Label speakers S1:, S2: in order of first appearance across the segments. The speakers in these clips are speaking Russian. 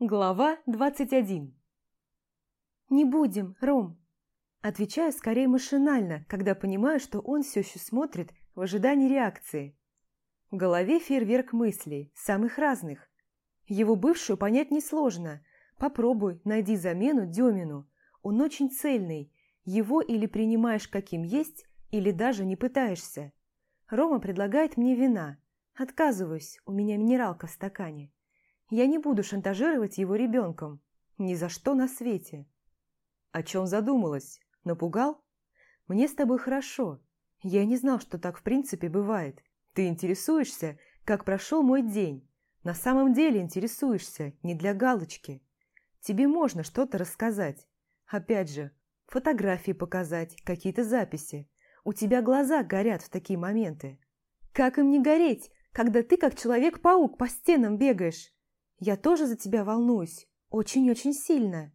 S1: Глава 21 «Не будем, Ром!» Отвечаю скорее машинально, когда понимаю, что он все еще смотрит в ожидании реакции. В голове фейерверк мыслей, самых разных. Его бывшую понять несложно. Попробуй, найди замену Демину. Он очень цельный. Его или принимаешь каким есть, или даже не пытаешься. Рома предлагает мне вина. Отказываюсь, у меня минералка в стакане. Я не буду шантажировать его ребенком. Ни за что на свете. О чем задумалась? Напугал? Мне с тобой хорошо. Я не знал, что так в принципе бывает. Ты интересуешься, как прошел мой день. На самом деле интересуешься, не для галочки. Тебе можно что-то рассказать. Опять же, фотографии показать, какие-то записи. У тебя глаза горят в такие моменты. Как им не гореть, когда ты как Человек-паук по стенам бегаешь? Я тоже за тебя волнуюсь. Очень-очень сильно.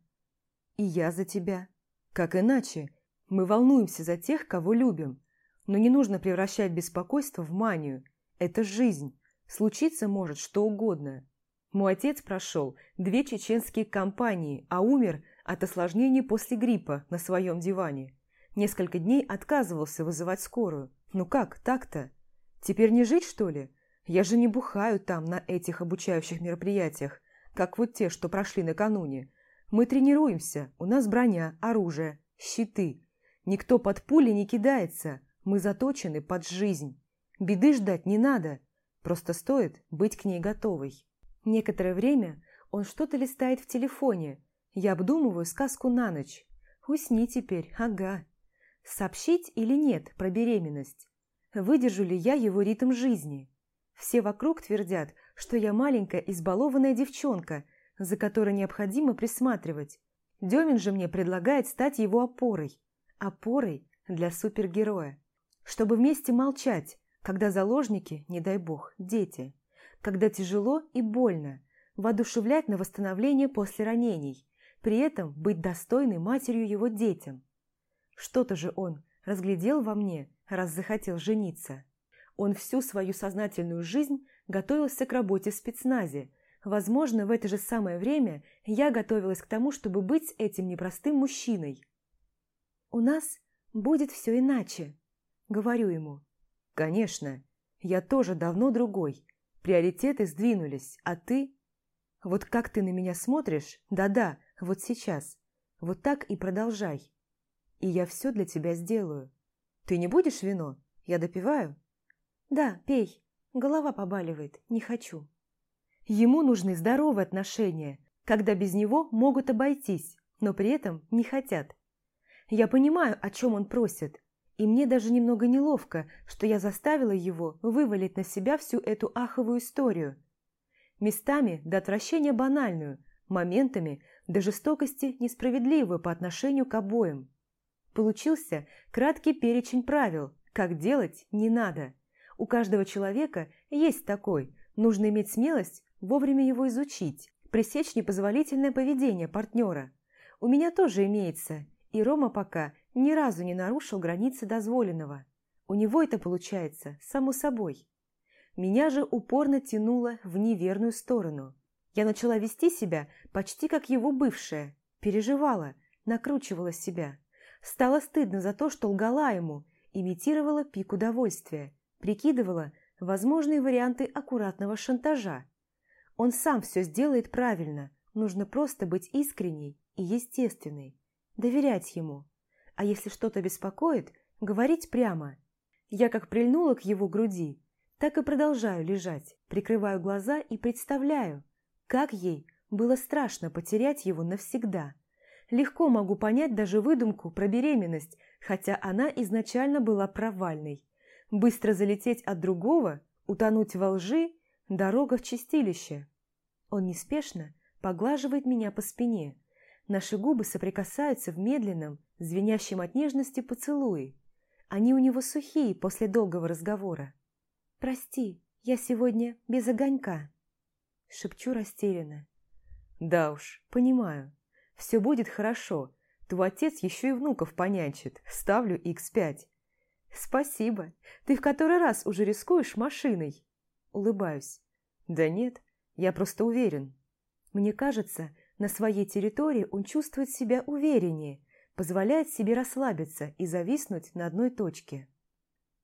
S1: И я за тебя. Как иначе? Мы волнуемся за тех, кого любим. Но не нужно превращать беспокойство в манию. Это жизнь. Случиться может что угодно. Мой отец прошел две чеченские кампании, а умер от осложнений после гриппа на своем диване. Несколько дней отказывался вызывать скорую. Ну как, так-то? Теперь не жить, что ли? Я же не бухаю там на этих обучающих мероприятиях, как вот те, что прошли накануне. Мы тренируемся, у нас броня, оружие, щиты. Никто под пули не кидается, мы заточены под жизнь. Беды ждать не надо, просто стоит быть к ней готовой. Некоторое время он что-то листает в телефоне. Я обдумываю сказку на ночь. Усни теперь, ага. Сообщить или нет про беременность? Выдержу ли я его ритм жизни? Все вокруг твердят, что я маленькая избалованная девчонка, за которой необходимо присматривать. Демин же мне предлагает стать его опорой. Опорой для супергероя. Чтобы вместе молчать, когда заложники, не дай бог, дети. Когда тяжело и больно. Воодушевлять на восстановление после ранений. При этом быть достойной матерью его детям. Что-то же он разглядел во мне, раз захотел жениться. Он всю свою сознательную жизнь готовился к работе в спецназе. Возможно, в это же самое время я готовилась к тому, чтобы быть этим непростым мужчиной. «У нас будет все иначе», — говорю ему. «Конечно, я тоже давно другой. Приоритеты сдвинулись, а ты...» «Вот как ты на меня смотришь? Да-да, вот сейчас. Вот так и продолжай. И я все для тебя сделаю. Ты не будешь вино? Я допиваю?» «Да, пей. Голова побаливает. Не хочу». Ему нужны здоровые отношения, когда без него могут обойтись, но при этом не хотят. Я понимаю, о чем он просит, и мне даже немного неловко, что я заставила его вывалить на себя всю эту аховую историю. Местами до отвращения банальную, моментами до жестокости несправедливую по отношению к обоим. Получился краткий перечень правил, как делать не надо. У каждого человека есть такой. Нужно иметь смелость вовремя его изучить, пресечь непозволительное поведение партнера. У меня тоже имеется, и Рома пока ни разу не нарушил границы дозволенного. У него это получается, само собой. Меня же упорно тянуло в неверную сторону. Я начала вести себя почти как его бывшая, переживала, накручивала себя. Стало стыдно за то, что лгала ему, имитировала пик удовольствия, прикидывала возможные варианты аккуратного шантажа. Он сам все сделает правильно, нужно просто быть искренней и естественной, доверять ему. А если что-то беспокоит, говорить прямо. Я как прильнула к его груди, так и продолжаю лежать, прикрываю глаза и представляю, как ей было страшно потерять его навсегда. Легко могу понять даже выдумку про беременность, хотя она изначально была провальной. Быстро залететь от другого, утонуть во лжи – дорога в чистилище. Он неспешно поглаживает меня по спине. Наши губы соприкасаются в медленном, звенящем от нежности поцелуе. Они у него сухие после долгого разговора. «Прости, я сегодня без огонька», – шепчу растерянно. «Да уж, понимаю. Все будет хорошо. Твой отец еще и внуков понянчит. Ставлю икс пять. «Спасибо. Ты в который раз уже рискуешь машиной?» Улыбаюсь. «Да нет, я просто уверен». Мне кажется, на своей территории он чувствует себя увереннее, позволяет себе расслабиться и зависнуть на одной точке.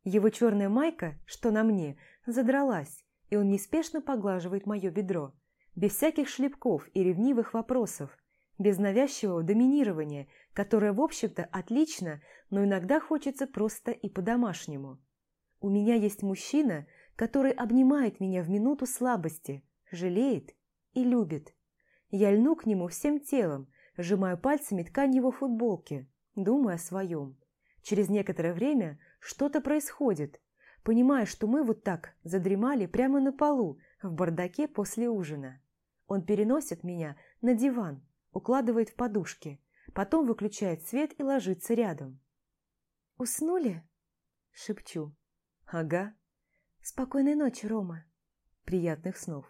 S1: Его черная майка, что на мне, задралась, и он неспешно поглаживает мое бедро, без всяких шлепков и ревнивых вопросов, без навязчивого доминирования, которое, в общем-то, отлично, но иногда хочется просто и по-домашнему. У меня есть мужчина, который обнимает меня в минуту слабости, жалеет и любит. Я льну к нему всем телом, сжимаю пальцами ткань его футболки, думаю о своем. Через некоторое время что-то происходит. Понимаю, что мы вот так задремали прямо на полу, в бардаке после ужина. Он переносит меня на диван, укладывает в подушки, потом выключает свет и ложится рядом. «Уснули?» – шепчу. «Ага». «Спокойной ночи, Рома». «Приятных снов».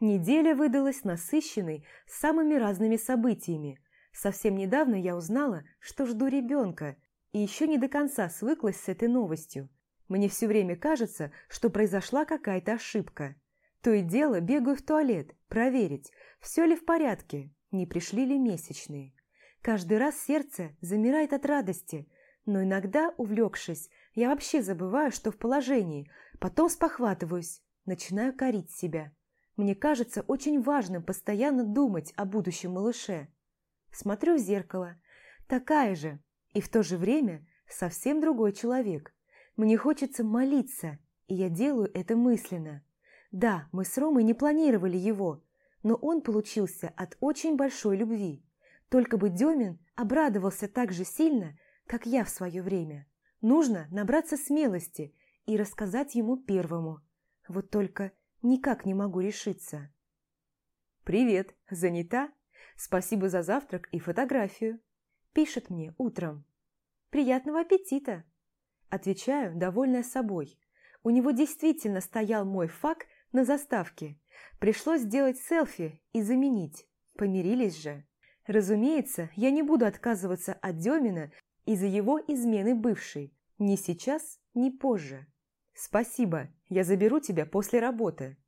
S1: Неделя выдалась насыщенной самыми разными событиями. Совсем недавно я узнала, что жду ребенка, и еще не до конца свыклась с этой новостью. Мне все время кажется, что произошла какая-то ошибка. То и дело бегаю в туалет, проверить, все ли в порядке, не пришли ли месячные. Каждый раз сердце замирает от радости, но иногда, увлекшись, я вообще забываю, что в положении, потом спохватываюсь, начинаю корить себя. Мне кажется очень важным постоянно думать о будущем малыше. Смотрю в зеркало. Такая же, и в то же время совсем другой человек. Мне хочется молиться, и я делаю это мысленно. Да, мы с Ромой не планировали его, но он получился от очень большой любви. Только бы Демин обрадовался так же сильно, как я в свое время. Нужно набраться смелости и рассказать ему первому. Вот только Никак не могу решиться. «Привет, занята? Спасибо за завтрак и фотографию», – пишет мне утром. «Приятного аппетита!» Отвечаю, довольная собой. У него действительно стоял мой фак на заставке. Пришлось сделать селфи и заменить. Помирились же. Разумеется, я не буду отказываться от Демина из-за его измены бывшей. Ни сейчас, ни позже. «Спасибо, я заберу тебя после работы».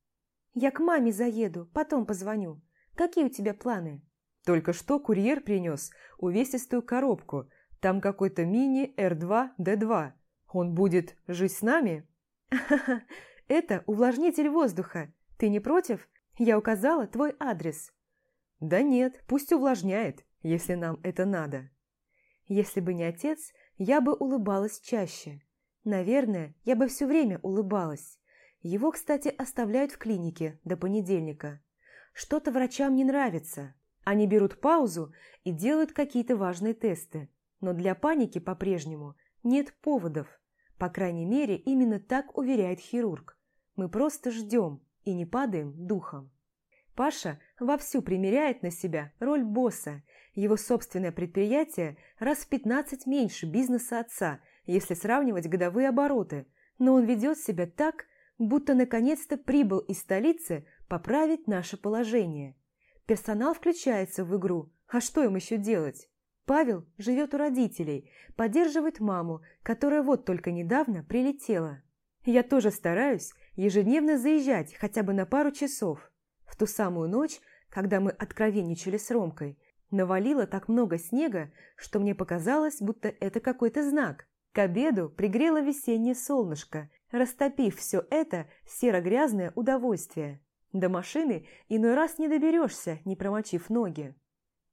S1: «Я к маме заеду, потом позвоню. Какие у тебя планы?» «Только что курьер принес увесистую коробку. Там какой-то мини R2-D2. Он будет жить с нами?» это увлажнитель воздуха. Ты не против? Я указала твой адрес». «Да нет, пусть увлажняет, если нам это надо». Если бы не отец, я бы улыбалась чаще. Наверное, я бы все время улыбалась. Его, кстати, оставляют в клинике до понедельника. Что-то врачам не нравится. Они берут паузу и делают какие-то важные тесты. Но для паники по-прежнему нет поводов. По крайней мере, именно так уверяет хирург. Мы просто ждем и не падаем духом. Паша вовсю примеряет на себя роль босса. Его собственное предприятие раз в 15 меньше бизнеса отца – если сравнивать годовые обороты, но он ведет себя так, будто наконец-то прибыл из столицы поправить наше положение. Персонал включается в игру, а что им еще делать? Павел живет у родителей, поддерживает маму, которая вот только недавно прилетела. Я тоже стараюсь ежедневно заезжать хотя бы на пару часов. В ту самую ночь, когда мы откровенничали с Ромкой, навалило так много снега, что мне показалось, будто это какой-то знак. К обеду пригрело весеннее солнышко, растопив все это серо-грязное удовольствие. До машины иной раз не доберешься, не промочив ноги.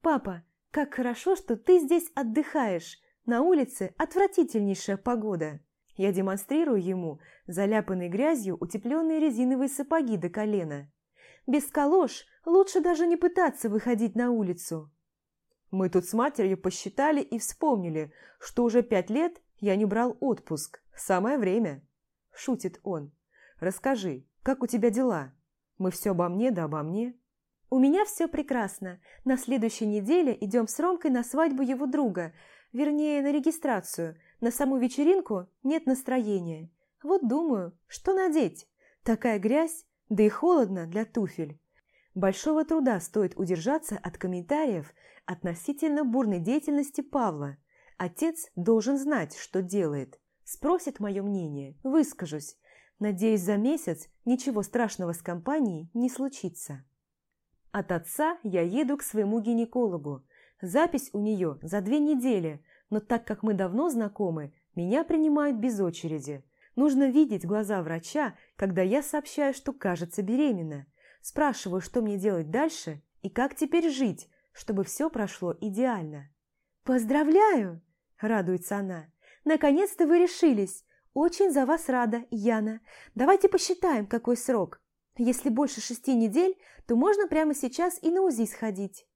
S1: «Папа, как хорошо, что ты здесь отдыхаешь. На улице отвратительнейшая погода». Я демонстрирую ему заляпанные грязью утепленные резиновые сапоги до колена. Без калош лучше даже не пытаться выходить на улицу. Мы тут с матерью посчитали и вспомнили, что уже пять лет я не брал отпуск. Самое время. Шутит он. Расскажи, как у тебя дела? Мы все обо мне да обо мне. У меня все прекрасно. На следующей неделе идем с Ромкой на свадьбу его друга. Вернее, на регистрацию. На саму вечеринку нет настроения. Вот думаю, что надеть? Такая грязь, да и холодно для туфель. Большого труда стоит удержаться от комментариев относительно бурной деятельности Павла – Отец должен знать, что делает. Спросит мое мнение, выскажусь. Надеюсь, за месяц ничего страшного с компанией не случится. От отца я еду к своему гинекологу. Запись у нее за две недели, но так как мы давно знакомы, меня принимают без очереди. Нужно видеть глаза врача, когда я сообщаю, что кажется беременна. Спрашиваю, что мне делать дальше и как теперь жить, чтобы все прошло идеально. «Поздравляю!» – радуется она. «Наконец-то вы решились. Очень за вас рада, Яна. Давайте посчитаем, какой срок. Если больше шести недель, то можно прямо сейчас и на УЗИ сходить».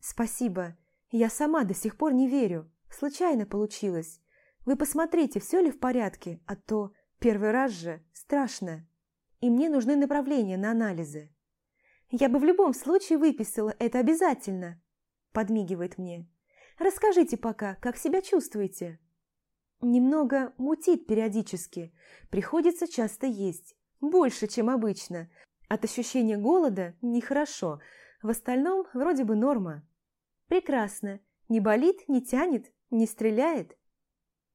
S1: «Спасибо. Я сама до сих пор не верю. Случайно получилось. Вы посмотрите, все ли в порядке, а то первый раз же страшно. И мне нужны направления на анализы. Я бы в любом случае выписала это обязательно, подмигивает мне. Расскажите пока, как себя чувствуете? Немного мутит периодически, приходится часто есть, больше, чем обычно. От ощущения голода нехорошо, в остальном вроде бы норма. Прекрасно, не болит, не тянет, не стреляет.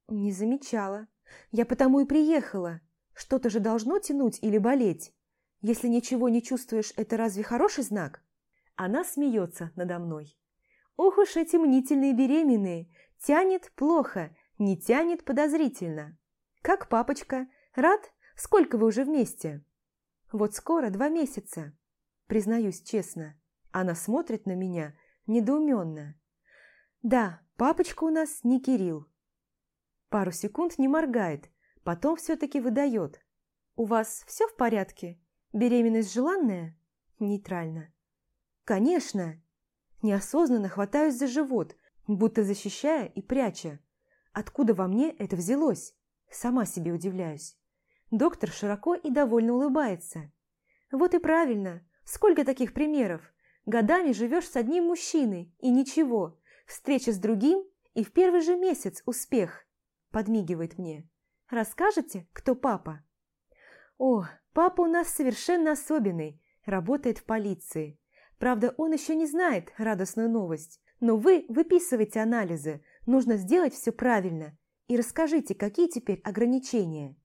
S1: Не замечала. Я потому и приехала. Что-то же должно тянуть или болеть. Если ничего не чувствуешь, это разве хороший знак? Она смеется надо мной. Ох уж эти мнительные беременные. Тянет плохо, не тянет подозрительно. Как папочка. Рад? Сколько вы уже вместе? Вот скоро два месяца. Признаюсь честно. Она смотрит на меня недоуменно. Да, папочка у нас не Кирилл. Пару секунд не моргает, потом все-таки выдает. «У вас все в порядке? Беременность желанная?» Нейтрально. «Конечно!» Неосознанно хватаюсь за живот, будто защищая и пряча. Откуда во мне это взялось? Сама себе удивляюсь. Доктор широко и довольно улыбается. Вот и правильно. Сколько таких примеров? Годами живешь с одним мужчиной, и ничего. Встреча с другим, и в первый же месяц успех подмигивает мне. «Расскажете, кто папа?» «О, папа у нас совершенно особенный, работает в полиции. Правда, он еще не знает радостную новость. Но вы выписывайте анализы, нужно сделать все правильно. И расскажите, какие теперь ограничения?»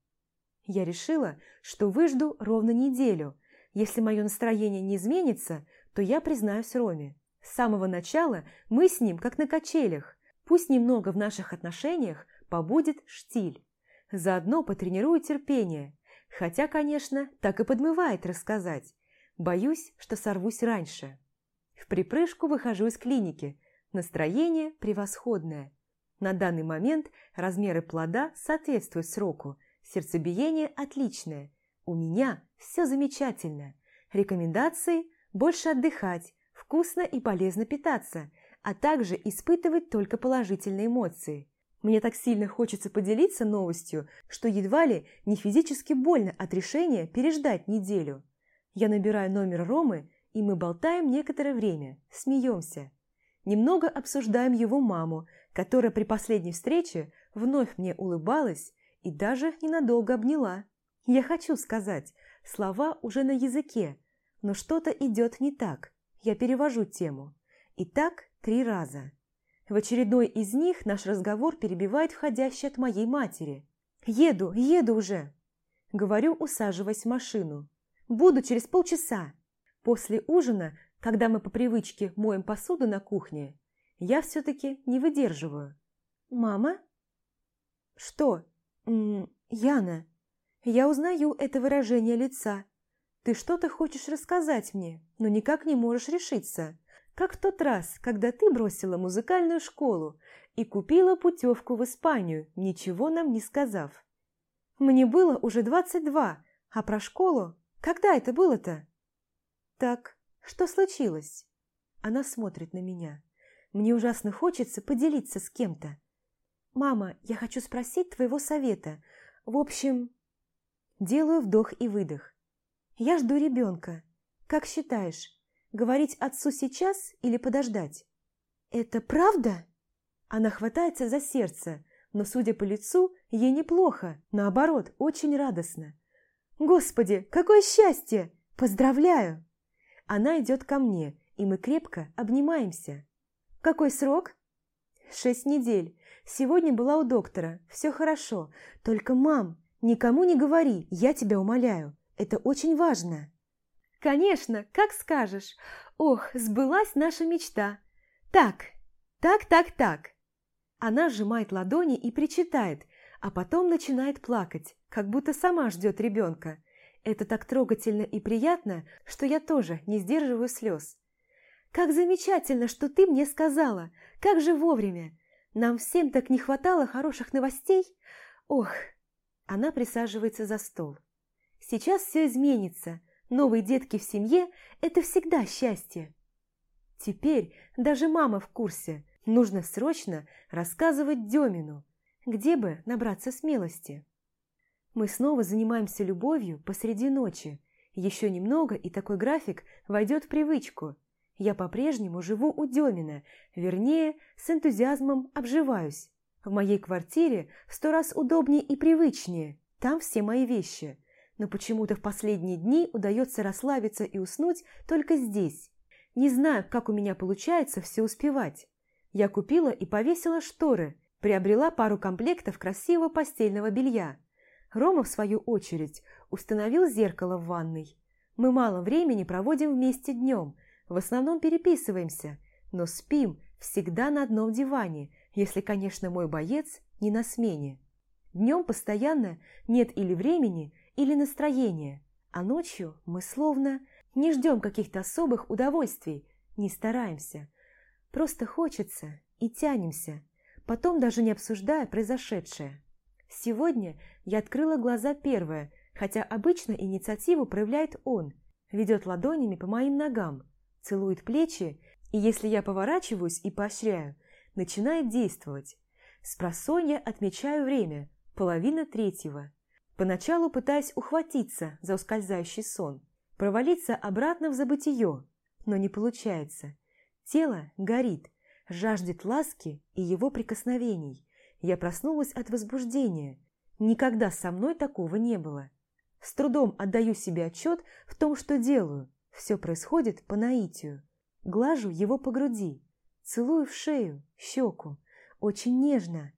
S1: Я решила, что выжду ровно неделю. Если мое настроение не изменится, то я признаюсь Роме. С самого начала мы с ним как на качелях. Пусть немного в наших отношениях, побудет штиль. Заодно потренирую терпение. Хотя, конечно, так и подмывает рассказать. Боюсь, что сорвусь раньше. В припрыжку выхожу из клиники. Настроение превосходное. На данный момент размеры плода соответствуют сроку. Сердцебиение отличное. У меня все замечательно. Рекомендации – больше отдыхать, вкусно и полезно питаться, а также испытывать только положительные эмоции. Мне так сильно хочется поделиться новостью, что едва ли не физически больно от решения переждать неделю. Я набираю номер Ромы, и мы болтаем некоторое время, смеемся. Немного обсуждаем его маму, которая при последней встрече вновь мне улыбалась и даже ненадолго обняла. Я хочу сказать, слова уже на языке, но что-то идет не так. Я перевожу тему. И так три раза. В очередной из них наш разговор перебивает входящий от моей матери. «Еду, еду уже!» Говорю, усаживаясь в машину. «Буду через полчаса!» После ужина, когда мы по привычке моем посуду на кухне, я все-таки не выдерживаю. «Мама?» «Что?» «Яна, я узнаю это выражение лица. Ты что-то хочешь рассказать мне, но никак не можешь решиться. Как в тот раз, когда ты бросила музыкальную школу и купила путевку в Испанию, ничего нам не сказав. Мне было уже двадцать два, а про школу? Когда это было-то? Так, что случилось? Она смотрит на меня. Мне ужасно хочется поделиться с кем-то. «Мама, я хочу спросить твоего совета. В общем...» Делаю вдох и выдох. «Я жду ребенка. Как считаешь, Говорить отцу сейчас или подождать? «Это правда?» Она хватается за сердце, но, судя по лицу, ей неплохо, наоборот, очень радостно. «Господи, какое счастье! Поздравляю!» Она идет ко мне, и мы крепко обнимаемся. «Какой срок?» «Шесть недель. Сегодня была у доктора. Все хорошо. Только, мам, никому не говори, я тебя умоляю. Это очень важно». «Конечно, как скажешь. Ох, сбылась наша мечта. Так, так, так, так. Она сжимает ладони и причитает, а потом начинает плакать, как будто сама ждет ребенка. Это так трогательно и приятно, что я тоже не сдерживаю слез. «Как замечательно, что ты мне сказала! Как же вовремя! Нам всем так не хватало хороших новостей! Ох!» Она присаживается за стол. «Сейчас все изменится. Новые детки в семье – это всегда счастье. Теперь даже мама в курсе. Нужно срочно рассказывать Демину, где бы набраться смелости. Мы снова занимаемся любовью посреди ночи. Еще немного, и такой график войдет в привычку. Я по-прежнему живу у Демина, вернее, с энтузиазмом обживаюсь. В моей квартире в сто раз удобнее и привычнее. Там все мои вещи. Но почему-то в последние дни удается расслабиться и уснуть только здесь. Не знаю, как у меня получается все успевать. Я купила и повесила шторы, приобрела пару комплектов красивого постельного белья. Рома, в свою очередь, установил зеркало в ванной. Мы мало времени проводим вместе днем, в основном переписываемся, но спим всегда на одном диване, если, конечно, мой боец не на смене. Днем постоянно нет или времени, или настроения, а ночью мы словно не ждем каких-то особых удовольствий, не стараемся. Просто хочется и тянемся, потом даже не обсуждая произошедшее. Сегодня я открыла глаза первая, хотя обычно инициативу проявляет он, ведет ладонями по моим ногам, целует плечи, и если я поворачиваюсь и поощряю, начинает действовать. С просонья отмечаю время, половина третьего. Поначалу пытаясь ухватиться за ускользающий сон, провалиться обратно в забытие, но не получается. Тело горит, жаждет ласки и его прикосновений. Я проснулась от возбуждения. Никогда со мной такого не было. С трудом отдаю себе отчет в том, что делаю. Все происходит по наитию. Глажу его по груди, целую в шею, щеку. Очень нежно.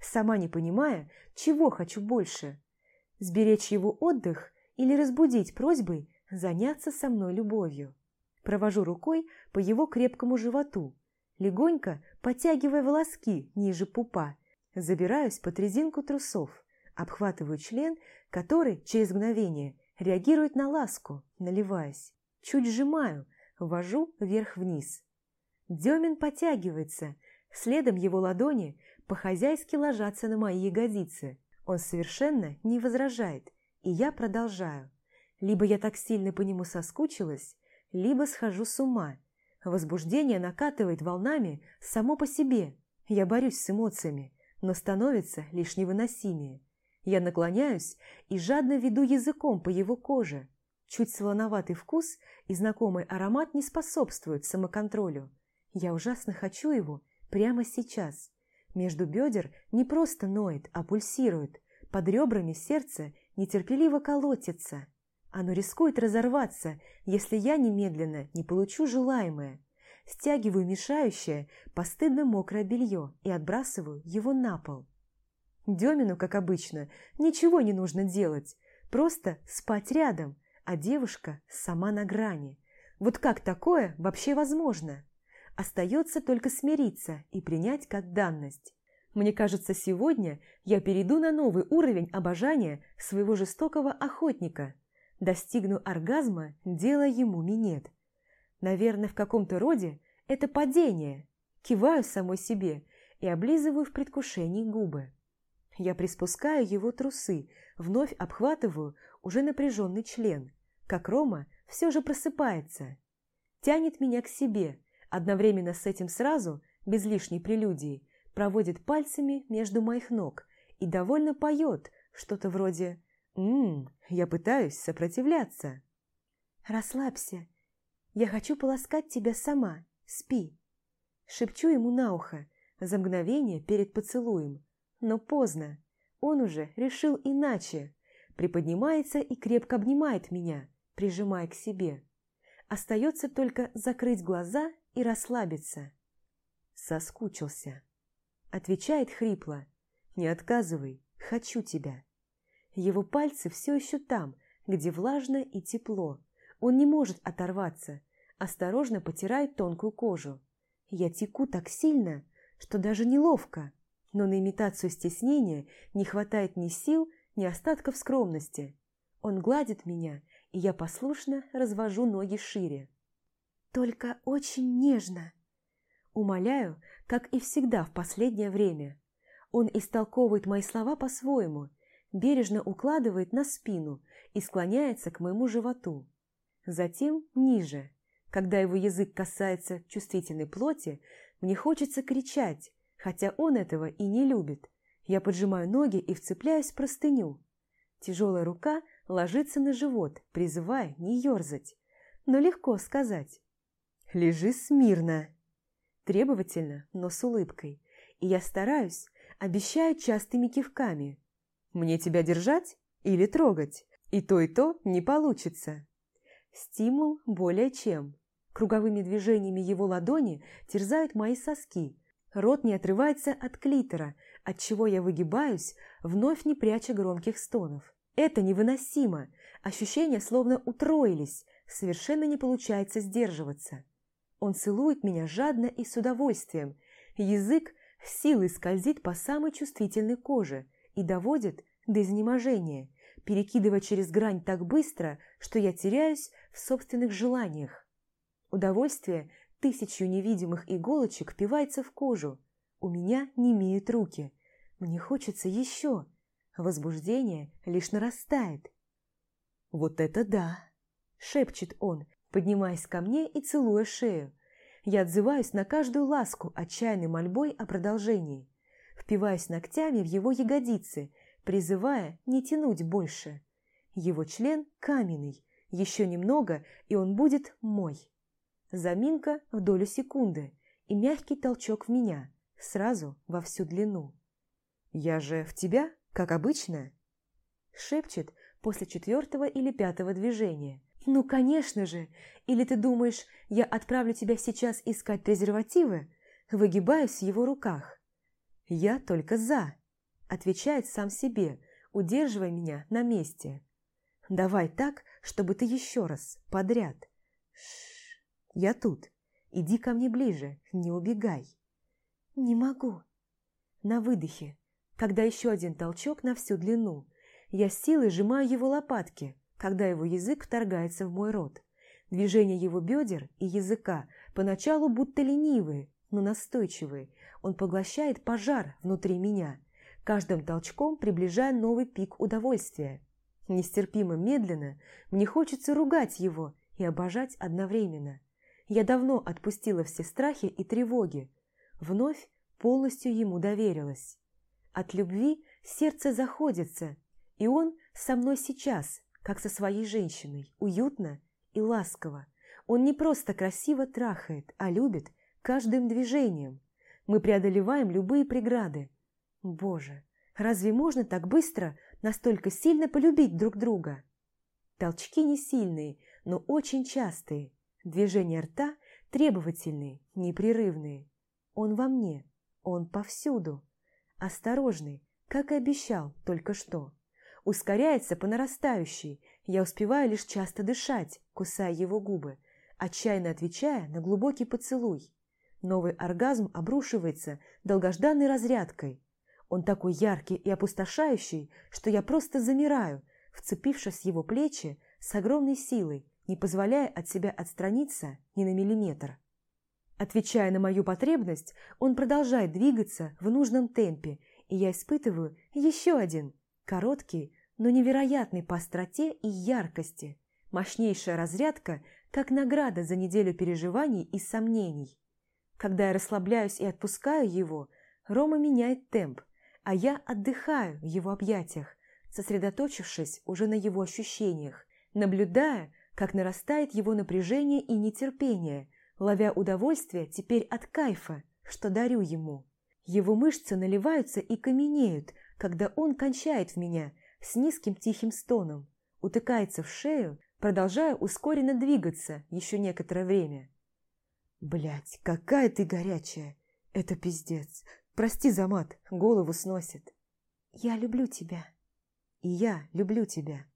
S1: Сама не понимая, чего хочу больше. Сберечь его отдых или разбудить просьбой заняться со мной любовью. Провожу рукой по его крепкому животу, легонько подтягивая волоски ниже пупа, забираюсь под резинку трусов, обхватываю член, который через мгновение реагирует на ласку, наливаясь. Чуть сжимаю, ввожу вверх-вниз. Демин подтягивается, следом его ладони по-хозяйски ложатся на мои ягодицы. Он совершенно не возражает, и я продолжаю. Либо я так сильно по нему соскучилась, либо схожу с ума. Возбуждение накатывает волнами само по себе. Я борюсь с эмоциями, но становится лишь невыносимее. Я наклоняюсь и жадно веду языком по его коже. Чуть солоноватый вкус и знакомый аромат не способствуют самоконтролю. Я ужасно хочу его прямо сейчас. Между бедер не просто ноет, а пульсирует. Под ребрами сердце нетерпеливо колотится. Оно рискует разорваться, если я немедленно не получу желаемое. Стягиваю мешающее, постыдно мокрое белье и отбрасываю его на пол. Демину, как обычно, ничего не нужно делать, просто спать рядом, а девушка сама на грани. Вот как такое вообще возможно? Остается только смириться и принять как данность. Мне кажется, сегодня я перейду на новый уровень обожания своего жестокого охотника – Достигну оргазма, делая ему минет. Наверное, в каком-то роде это падение. Киваю самой себе и облизываю в предвкушении губы. Я приспускаю его трусы, вновь обхватываю уже напряженный член, как Рома все же просыпается. Тянет меня к себе, одновременно с этим сразу, без лишней прелюдии, проводит пальцами между моих ног и довольно поет что-то вроде «Ммм, я пытаюсь сопротивляться». «Расслабься. Я хочу полоскать тебя сама. Спи». Шепчу ему на ухо за мгновение перед поцелуем. Но поздно. Он уже решил иначе. Приподнимается и крепко обнимает меня, прижимая к себе. Остается только закрыть глаза и расслабиться. Соскучился. Отвечает хрипло. «Не отказывай, хочу тебя». Его пальцы все еще там, где влажно и тепло. Он не может оторваться, осторожно потирает тонкую кожу. Я теку так сильно, что даже неловко, но на имитацию стеснения не хватает ни сил, ни остатков скромности. Он гладит меня, и я послушно развожу ноги шире. Только очень нежно. Умоляю, как и всегда в последнее время. Он истолковывает мои слова по-своему, бережно укладывает на спину и склоняется к моему животу. Затем ниже. Когда его язык касается чувствительной плоти, мне хочется кричать, хотя он этого и не любит. Я поджимаю ноги и вцепляюсь в простыню. Тяжелая рука ложится на живот, призывая не ерзать. Но легко сказать. «Лежи смирно!» Требовательно, но с улыбкой. И я стараюсь, обещаю частыми кивками. «Мне тебя держать или трогать?» И то, и то не получится. Стимул более чем. Круговыми движениями его ладони терзают мои соски. Рот не отрывается от клитора, от чего я выгибаюсь, вновь не пряча громких стонов. Это невыносимо. Ощущения словно утроились, совершенно не получается сдерживаться. Он целует меня жадно и с удовольствием. Язык силой скользит по самой чувствительной коже и доводит до изнеможения перекидывая через грань так быстро, что я теряюсь в собственных желаниях. Удовольствие тысячу невидимых иголочек впивается в кожу. У меня не имеют руки. Мне хочется еще. Возбуждение лишь нарастает. «Вот это да!» – шепчет он, поднимаясь ко мне и целуя шею. Я отзываюсь на каждую ласку отчаянной мольбой о продолжении. Впиваюсь ногтями в его ягодицы – призывая не тянуть больше. Его член каменный, еще немного, и он будет мой. Заминка в долю секунды и мягкий толчок в меня, сразу во всю длину. «Я же в тебя, как обычно?» Шепчет после четвертого или пятого движения. «Ну, конечно же! Или ты думаешь, я отправлю тебя сейчас искать презервативы?» Выгибаюсь в его руках. «Я только за!» Отвечает сам себе, удерживая меня на месте. Давай так, чтобы ты еще раз, подряд. Шш, я тут. Иди ко мне ближе, не убегай. Не могу. На выдохе, когда еще один толчок на всю длину, я силой сжимаю его лопатки, когда его язык вторгается в мой рот. Движения его бедер и языка поначалу будто ленивые, но настойчивые. Он поглощает пожар внутри меня, каждым толчком приближая новый пик удовольствия. Нестерпимо медленно мне хочется ругать его и обожать одновременно. Я давно отпустила все страхи и тревоги, вновь полностью ему доверилась. От любви сердце заходится, и он со мной сейчас, как со своей женщиной, уютно и ласково. Он не просто красиво трахает, а любит каждым движением. Мы преодолеваем любые преграды, Боже, разве можно так быстро, настолько сильно полюбить друг друга? Толчки не сильные, но очень частые. Движения рта требовательные, непрерывные. Он во мне, он повсюду. Осторожный, как и обещал только что. Ускоряется по нарастающей. Я успеваю лишь часто дышать, кусая его губы, отчаянно отвечая на глубокий поцелуй. Новый оргазм обрушивается долгожданной разрядкой. Он такой яркий и опустошающий, что я просто замираю, вцепившись в его плечи с огромной силой, не позволяя от себя отстраниться ни на миллиметр. Отвечая на мою потребность, он продолжает двигаться в нужном темпе, и я испытываю еще один, короткий, но невероятный по остроте и яркости, мощнейшая разрядка, как награда за неделю переживаний и сомнений. Когда я расслабляюсь и отпускаю его, Рома меняет темп, а я отдыхаю в его объятиях, сосредоточившись уже на его ощущениях, наблюдая, как нарастает его напряжение и нетерпение, ловя удовольствие теперь от кайфа, что дарю ему. Его мышцы наливаются и каменеют, когда он кончает в меня с низким тихим стоном, утыкается в шею, продолжая ускоренно двигаться еще некоторое время. Блять, какая ты горячая! Это пиздец! Прости за мат, голову сносит. Я люблю тебя. И я люблю тебя.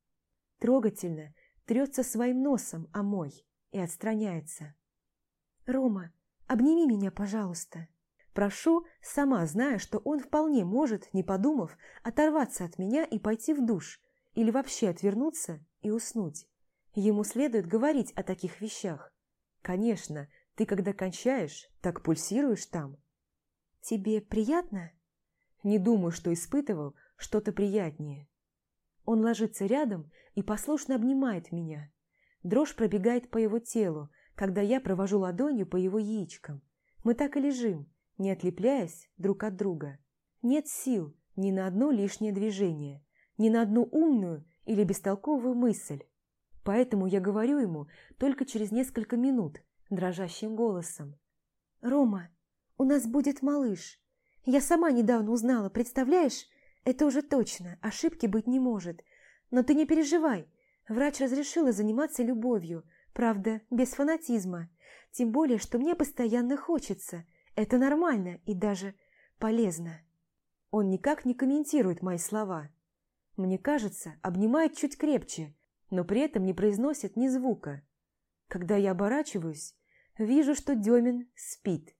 S1: Трогательно трется своим носом, а мой. и отстраняется. «Рома, обними меня, пожалуйста». Прошу, сама зная, что он вполне может, не подумав, оторваться от меня и пойти в душ, или вообще отвернуться и уснуть. Ему следует говорить о таких вещах. Конечно, ты когда кончаешь, так пульсируешь там. Тебе приятно? Не думаю, что испытывал что-то приятнее. Он ложится рядом и послушно обнимает меня. Дрожь пробегает по его телу, когда я провожу ладонью по его яичкам. Мы так и лежим, не отлепляясь друг от друга. Нет сил ни на одно лишнее движение, ни на одну умную или бестолковую мысль. Поэтому я говорю ему только через несколько минут, дрожащим голосом. «Рома, у нас будет малыш. Я сама недавно узнала, представляешь? Это уже точно, ошибки быть не может. Но ты не переживай, врач разрешила заниматься любовью, правда, без фанатизма. Тем более, что мне постоянно хочется. Это нормально и даже полезно». Он никак не комментирует мои слова. Мне кажется, обнимает чуть крепче, но при этом не произносит ни звука. Когда я оборачиваюсь, вижу, что Демин спит.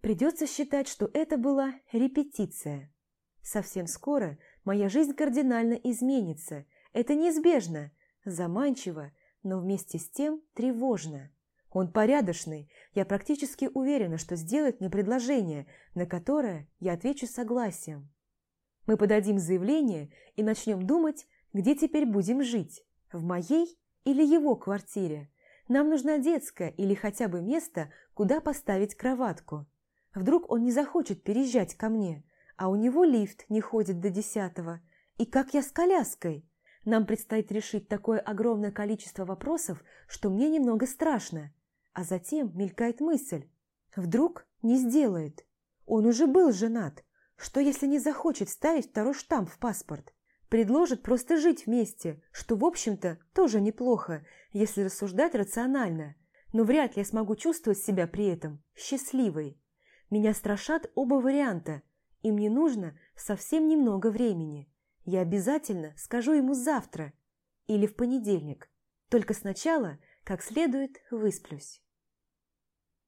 S1: Придется считать, что это была репетиция. Совсем скоро моя жизнь кардинально изменится. Это неизбежно, заманчиво, но вместе с тем тревожно. Он порядочный, я практически уверена, что сделает мне предложение, на которое я отвечу согласием. Мы подадим заявление и начнем думать, где теперь будем жить, в моей или его квартире. Нам нужна детская или хотя бы место, куда поставить кроватку. Вдруг он не захочет переезжать ко мне, а у него лифт не ходит до десятого. И как я с коляской? Нам предстоит решить такое огромное количество вопросов, что мне немного страшно. А затем мелькает мысль. Вдруг не сделает. Он уже был женат. Что, если не захочет ставить второй штамп в паспорт? Предложит просто жить вместе, что, в общем-то, тоже неплохо, если рассуждать рационально. Но вряд ли я смогу чувствовать себя при этом счастливой. Меня страшат оба варианта, и мне нужно совсем немного времени. Я обязательно скажу ему завтра или в понедельник. Только сначала как следует высплюсь.